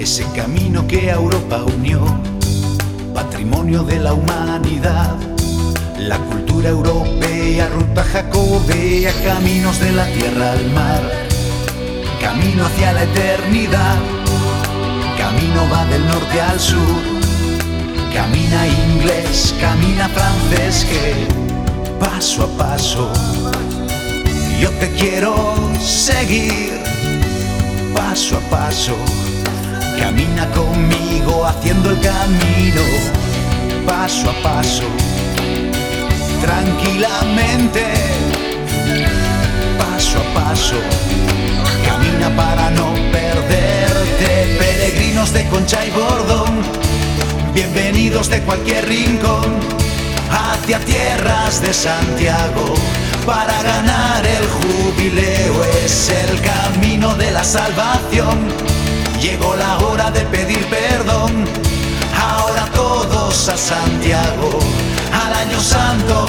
ese camino que Europa unió, patrimonio de la humanidad. La cultura europea, ruta jacobea, caminos de la tierra al mar, camino hacia la eternidad, camino va del norte al sur, camina inglés, camina francés que paso a paso yo te quiero seguir paso a paso. Camina conmigo haciendo el camino paso a paso. Tranquilamente, paso a paso. Camina para no perderte. Peregrinos de Concha y Bordón, bienvenidos de cualquier rincón hacia tierras de Santiago para ganar el jubileo es el camino de la salvación. Llegó la hora de pedir perdón. Ahora todos a Santiago, al año santo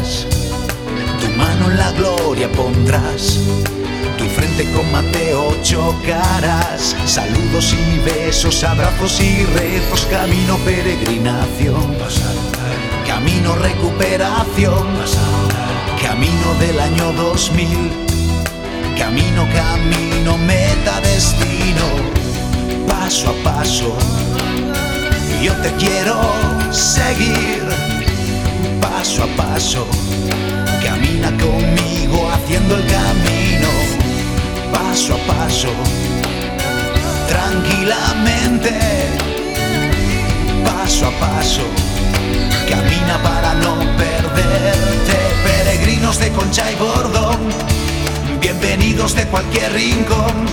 tu mano en la gloria pondrás, tu frente con Mateo chocarás, saludos y besos, abrazos y rezos, camino peregrinación, camino recuperación, camino del año 2000, camino, camino, meta, destino, paso a paso, yo te quiero seguir paso. Camina conmigo haciendo el camino, paso a paso. Tranquilamente, paso a paso. Camina para no perderte. Peregrinos de Concha y Bordón, bienvenidos de cualquier rincón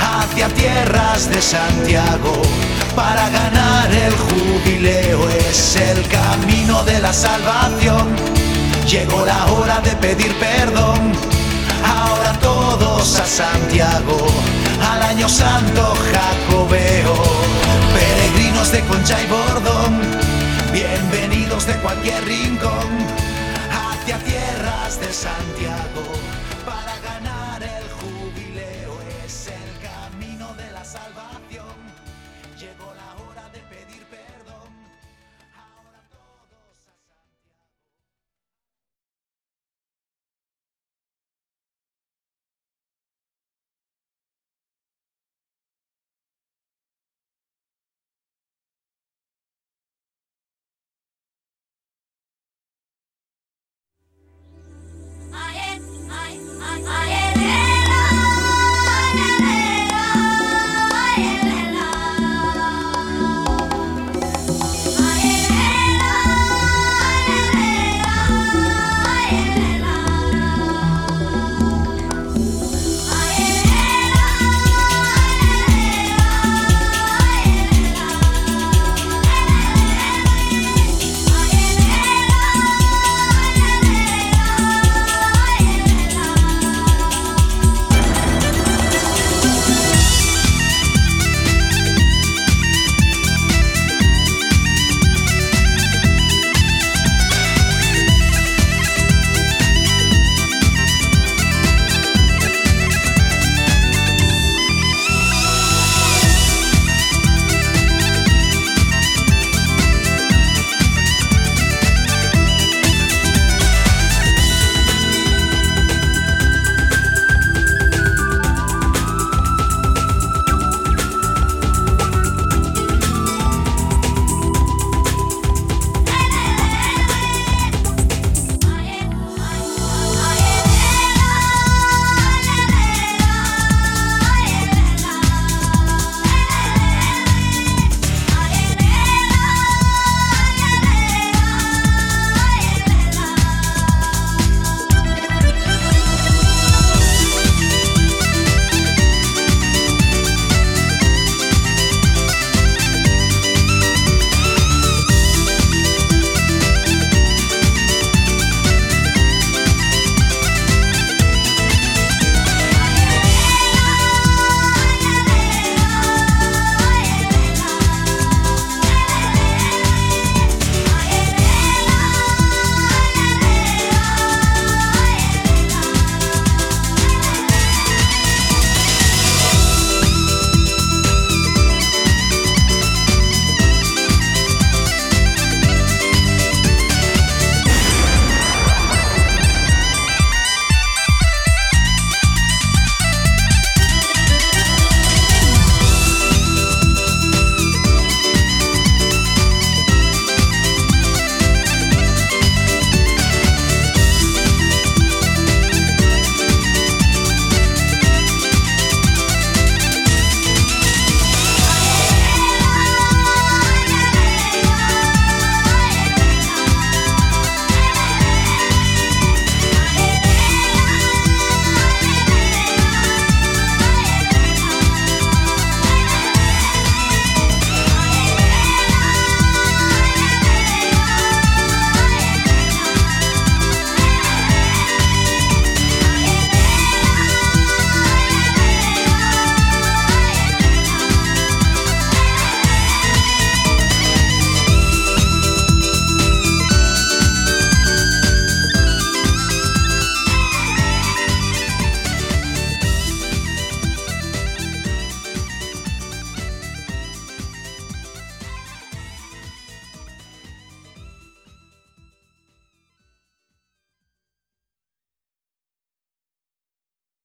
hacia tierras de Santiago para ganar el jubileo es el camino de la salvación. Llegó la hora de pedir perdón. Ahora todos a Santiago, al año santo jacobeo. Peregrinos de Concha y Bordón, bienvenidos de cualquier rincón hacia tierras de Santiago.